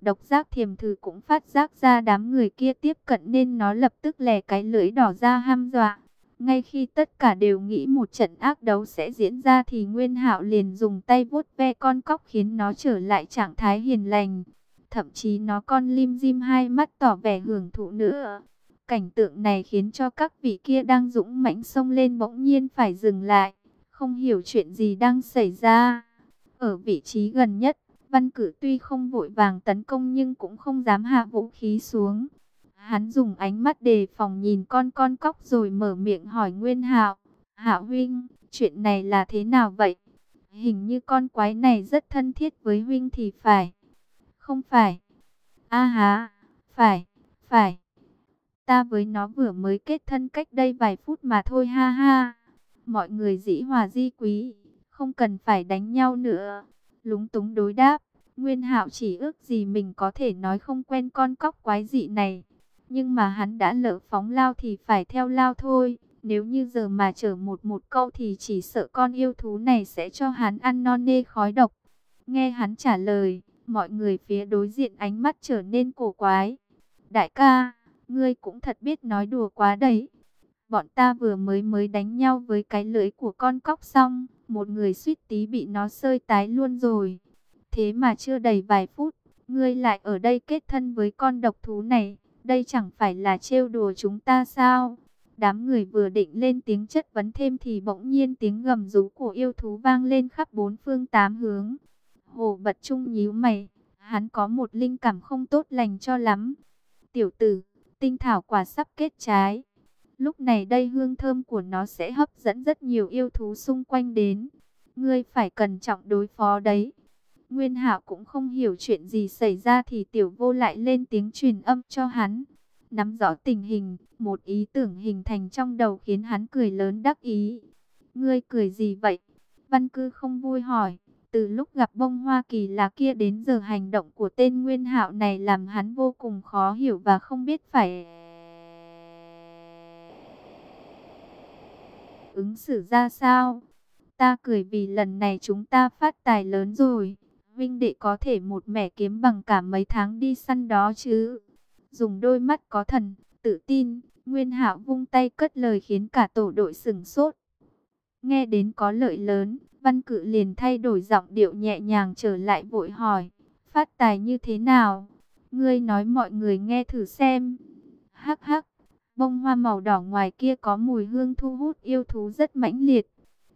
Độc giác thiềm thử cũng phát giác ra đám người kia tiếp cận nên nó lập tức lè cái lưỡi đỏ ra ham dọa. Ngay khi tất cả đều nghĩ một trận ác đấu sẽ diễn ra thì Nguyên Hạo liền dùng tay vuốt ve con cóc khiến nó trở lại trạng thái hiền lành. Thậm chí nó con lim dim hai mắt tỏ vẻ hưởng thụ nữa. Cảnh tượng này khiến cho các vị kia đang dũng mãnh xông lên bỗng nhiên phải dừng lại, không hiểu chuyện gì đang xảy ra. Ở vị trí gần nhất, văn cử tuy không vội vàng tấn công nhưng cũng không dám hạ vũ khí xuống. Hắn dùng ánh mắt đề phòng nhìn con con cóc rồi mở miệng hỏi Nguyên Hạo, Hạo huynh, chuyện này là thế nào vậy? Hình như con quái này rất thân thiết với huynh thì phải. Không phải. A há, phải, phải. Ta với nó vừa mới kết thân cách đây vài phút mà thôi ha ha. Mọi người dĩ hòa di quý, không cần phải đánh nhau nữa. Lúng túng đối đáp, Nguyên Hạo chỉ ước gì mình có thể nói không quen con cóc quái dị này. Nhưng mà hắn đã lỡ phóng lao thì phải theo lao thôi. Nếu như giờ mà chở một một câu thì chỉ sợ con yêu thú này sẽ cho hắn ăn non nê khói độc. Nghe hắn trả lời, mọi người phía đối diện ánh mắt trở nên cổ quái. Đại ca, ngươi cũng thật biết nói đùa quá đấy. Bọn ta vừa mới mới đánh nhau với cái lưỡi của con cóc xong, một người suýt tí bị nó sơi tái luôn rồi. Thế mà chưa đầy vài phút, ngươi lại ở đây kết thân với con độc thú này, đây chẳng phải là trêu đùa chúng ta sao? Đám người vừa định lên tiếng chất vấn thêm thì bỗng nhiên tiếng gầm rú của yêu thú vang lên khắp bốn phương tám hướng. Hồ Bật Trung nhíu mày, hắn có một linh cảm không tốt lành cho lắm. Tiểu tử, tinh thảo quả sắp kết trái. Lúc này đây hương thơm của nó sẽ hấp dẫn rất nhiều yêu thú xung quanh đến. Ngươi phải cẩn trọng đối phó đấy. Nguyên Hạo cũng không hiểu chuyện gì xảy ra thì tiểu vô lại lên tiếng truyền âm cho hắn. Nắm rõ tình hình, một ý tưởng hình thành trong đầu khiến hắn cười lớn đắc ý. Ngươi cười gì vậy? Văn cư không vui hỏi. Từ lúc gặp bông hoa kỳ lạ kia đến giờ hành động của tên Nguyên Hạo này làm hắn vô cùng khó hiểu và không biết phải ứng xử ra sao. Ta cười vì lần này chúng ta phát tài lớn rồi. Vinh đệ có thể một mẻ kiếm bằng cả mấy tháng đi săn đó chứ. Dùng đôi mắt có thần, tự tin, Nguyên Hạo vung tay cất lời khiến cả tổ đội sừng sốt. Nghe đến có lợi lớn, Văn Cự liền thay đổi giọng điệu nhẹ nhàng trở lại vội hỏi, phát tài như thế nào? Ngươi nói mọi người nghe thử xem. Hắc hắc, bông hoa màu đỏ ngoài kia có mùi hương thu hút yêu thú rất mãnh liệt.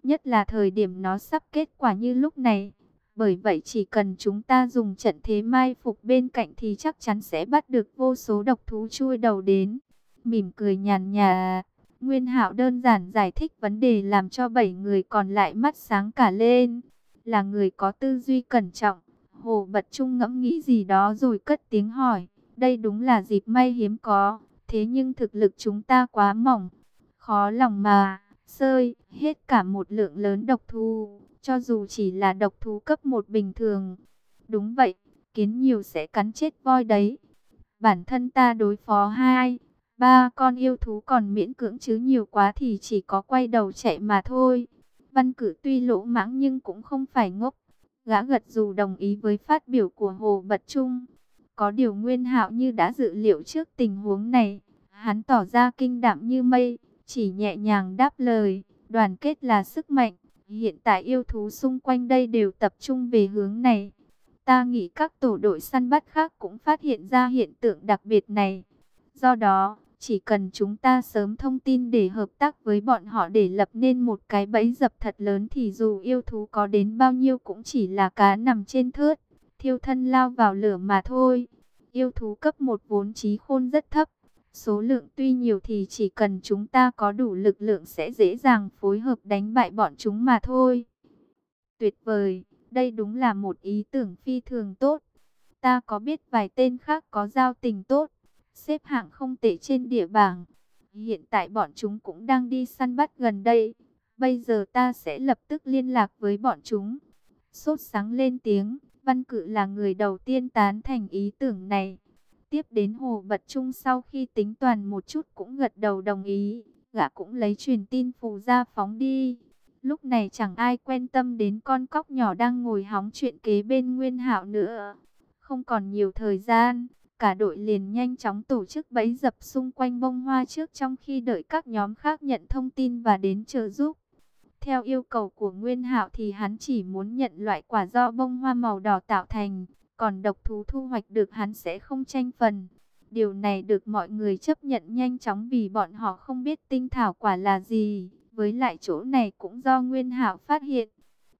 Nhất là thời điểm nó sắp kết quả như lúc này. Bởi vậy chỉ cần chúng ta dùng trận thế mai phục bên cạnh thì chắc chắn sẽ bắt được vô số độc thú chui đầu đến. Mỉm cười nhàn nhà, Nguyên Hạo đơn giản giải thích vấn đề làm cho bảy người còn lại mắt sáng cả lên. Là người có tư duy cẩn trọng, Hồ Bật Trung ngẫm nghĩ gì đó rồi cất tiếng hỏi. Đây đúng là dịp may hiếm có, thế nhưng thực lực chúng ta quá mỏng, khó lòng mà, sơi, hết cả một lượng lớn độc thú cho dù chỉ là độc thú cấp một bình thường. Đúng vậy, kiến nhiều sẽ cắn chết voi đấy. Bản thân ta đối phó hai, ba con yêu thú còn miễn cưỡng chứ nhiều quá thì chỉ có quay đầu chạy mà thôi. Văn cử tuy lỗ mãng nhưng cũng không phải ngốc. Gã gật dù đồng ý với phát biểu của Hồ Bật Trung. Có điều Nguyên Hạo như đã dự liệu trước tình huống này. Hắn tỏ ra kinh đạm như mây, chỉ nhẹ nhàng đáp lời, đoàn kết là sức mạnh. Hiện tại yêu thú xung quanh đây đều tập trung về hướng này. Ta nghĩ các tổ đội săn bắt khác cũng phát hiện ra hiện tượng đặc biệt này. Do đó, chỉ cần chúng ta sớm thông tin để hợp tác với bọn họ để lập nên một cái bẫy dập thật lớn thì dù yêu thú có đến bao nhiêu cũng chỉ là cá nằm trên thớt, thiêu thân lao vào lửa mà thôi. Yêu thú cấp một vốn trí khôn rất thấp, Số lượng tuy nhiều thì chỉ cần chúng ta có đủ lực lượng sẽ dễ dàng phối hợp đánh bại bọn chúng mà thôi. Tuyệt vời, đây đúng là một ý tưởng phi thường tốt. Ta có biết vài tên khác có giao tình tốt, xếp hạng không tệ trên địa bảng. Hiện tại bọn chúng cũng đang đi săn bắt gần đây. Bây giờ ta sẽ lập tức liên lạc với bọn chúng. Sốt sáng lên tiếng, văn cự là người đầu tiên tán thành ý tưởng này. Tiếp đến Hồ Bật Trung sau khi tính toàn một chút cũng gật đầu đồng ý, gã cũng lấy truyền tin phù ra phóng đi. Lúc này chẳng ai quan tâm đến con cóc nhỏ đang ngồi hóng chuyện kế bên Nguyên Hạo nữa. Không còn nhiều thời gian, cả đội liền nhanh chóng tổ chức bẫy dập xung quanh bông hoa trước trong khi đợi các nhóm khác nhận thông tin và đến trợ giúp. Theo yêu cầu của Nguyên Hạo thì hắn chỉ muốn nhận loại quả do bông hoa màu đỏ tạo thành, còn độc thú thu hoạch được hắn sẽ không tranh phần. Điều này được mọi người chấp nhận nhanh chóng vì bọn họ không biết tinh thảo quả là gì, với lại chỗ này cũng do Nguyên Hạo phát hiện.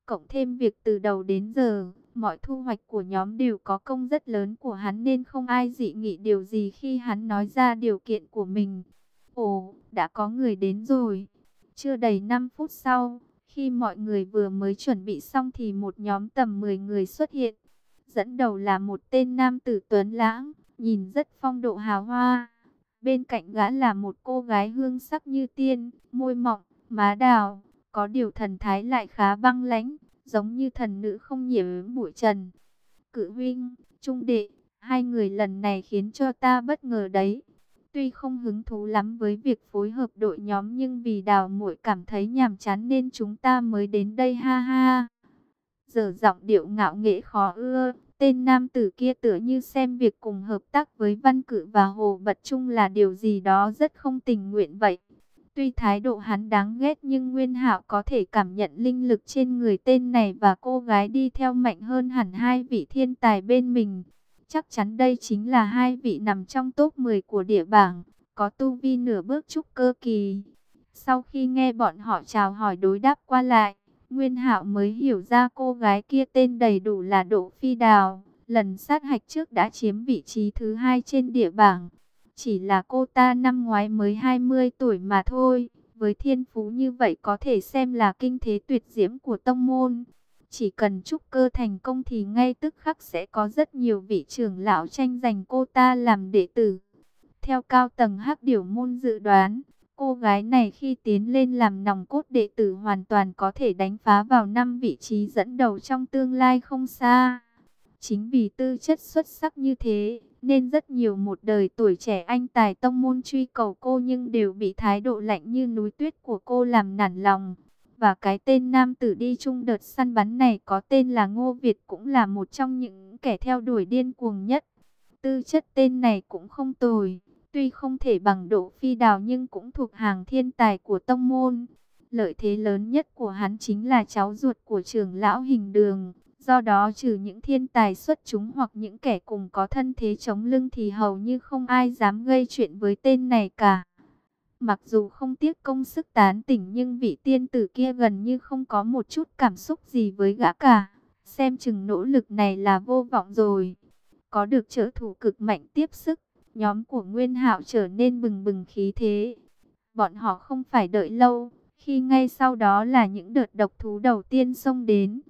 Cộng thêm việc từ đầu đến giờ, mọi thu hoạch của nhóm đều có công rất lớn của hắn nên không ai dị nghị điều gì khi hắn nói ra điều kiện của mình. Ồ, đã có người đến rồi. Chưa đầy 5 phút sau, khi mọi người vừa mới chuẩn bị xong thì một nhóm tầm 10 người xuất hiện. Dẫn đầu là một tên nam tử tuấn lãng, nhìn rất phong độ hào hoa. Bên cạnh gã là một cô gái hương sắc như tiên, môi mọng, má đào, có điều thần thái lại khá băng lãnh, giống như thần nữ không nhiễm bụi trần. Cự huynh, trung đệ, hai người lần này khiến cho ta bất ngờ đấy. Tuy không hứng thú lắm với việc phối hợp đội nhóm nhưng vì đào muội cảm thấy nhàm chán nên chúng ta mới đến đây ha ha. Giờ giọng điệu ngạo nghễ khó ưa, tên nam tử kia tựa như xem việc cùng hợp tác với văn cử và hồ bật chung là điều gì đó rất không tình nguyện vậy. Tuy thái độ hắn đáng ghét nhưng Nguyên Hạo có thể cảm nhận linh lực trên người tên này và cô gái đi theo mạnh hơn hẳn hai vị thiên tài bên mình. Chắc chắn đây chính là hai vị nằm trong top 10 của địa bảng, có tu vi nửa bước trúc cơ kỳ. Sau khi nghe bọn họ chào hỏi đối đáp qua lại, Nguyên Hạo mới hiểu ra cô gái kia tên đầy đủ là Đỗ Phi Đào, lần sát hạch trước đã chiếm vị trí thứ hai trên địa bảng. Chỉ là cô ta năm ngoái mới 20 tuổi mà thôi, với thiên phú như vậy có thể xem là kinh thế tuyệt diễm của tông môn. Chỉ cần trúc cơ thành công thì ngay tức khắc sẽ có rất nhiều vị trưởng lão tranh giành cô ta làm đệ tử. Theo cao tầng hắc điểu môn dự đoán, cô gái này khi tiến lên làm nòng cốt đệ tử hoàn toàn có thể đánh phá vào năm vị trí dẫn đầu trong tương lai không xa. Chính vì tư chất xuất sắc như thế, nên rất nhiều một đời tuổi trẻ anh tài tông môn truy cầu cô nhưng đều bị thái độ lạnh như núi tuyết của cô làm nản lòng. Và cái tên nam tử đi chung đợt săn bắn này có tên là Ngô Việt cũng là một trong những kẻ theo đuổi điên cuồng nhất. Tư chất tên này cũng không tồi, tuy không thể bằng độ phi đào nhưng cũng thuộc hàng thiên tài của tông môn. Lợi thế lớn nhất của hắn chính là cháu ruột của trưởng lão hình đường. Do đó trừ những thiên tài xuất chúng hoặc những kẻ cùng có thân thế chống lưng thì hầu như không ai dám gây chuyện với tên này cả. Mặc dù không tiếc công sức tán tỉnh nhưng vị tiên tử kia gần như không có một chút cảm xúc gì với gã cả. Xem chừng nỗ lực này là vô vọng rồi. Có được trợ thủ cực mạnh tiếp sức, nhóm của Nguyên Hạo trở nên bừng bừng khí thế. Bọn họ không phải đợi lâu, khi ngay sau đó là những đợt độc thú đầu tiên xông đến.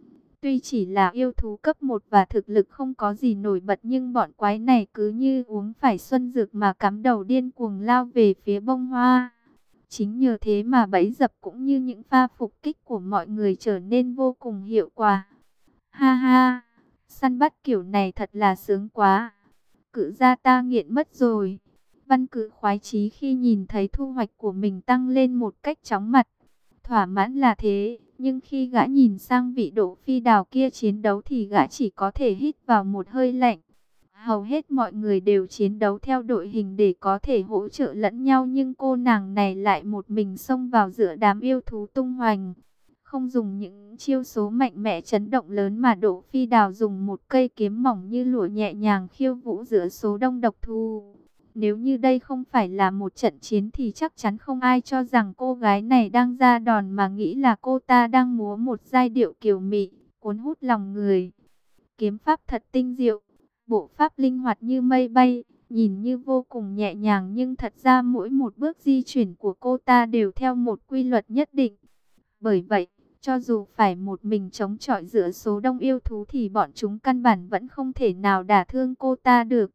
Tuy chỉ là yêu thú cấp 1 và thực lực không có gì nổi bật nhưng bọn quái này cứ như uống phải xuân dược mà cắm đầu điên cuồng lao về phía bông hoa. Chính nhờ thế mà bẫy dập cũng như những pha phục kích của mọi người trở nên vô cùng hiệu quả. Ha ha, săn bắt kiểu này thật là sướng quá. Cự ra ta nghiện mất rồi. Văn cử khoái chí khi nhìn thấy thu hoạch của mình tăng lên một cách chóng mặt. Thỏa mãn là thế, nhưng khi gã nhìn sang vị độ phi đào kia chiến đấu thì gã chỉ có thể hít vào một hơi lạnh. Hầu hết mọi người đều chiến đấu theo đội hình để có thể hỗ trợ lẫn nhau nhưng cô nàng này lại một mình xông vào giữa đám yêu thú tung hoành. Không dùng những chiêu số mạnh mẽ chấn động lớn mà độ phi đào dùng một cây kiếm mỏng như lụa nhẹ nhàng khiêu vũ giữa số đông độc thu. Nếu như đây không phải là một trận chiến thì chắc chắn không ai cho rằng cô gái này đang ra đòn mà nghĩ là cô ta đang múa một giai điệu kiều mị, cuốn hút lòng người. Kiếm pháp thật tinh diệu, bộ pháp linh hoạt như mây bay, nhìn như vô cùng nhẹ nhàng nhưng thật ra mỗi một bước di chuyển của cô ta đều theo một quy luật nhất định. Bởi vậy, cho dù phải một mình chống chọi giữa số đông yêu thú thì bọn chúng căn bản vẫn không thể nào đả thương cô ta được.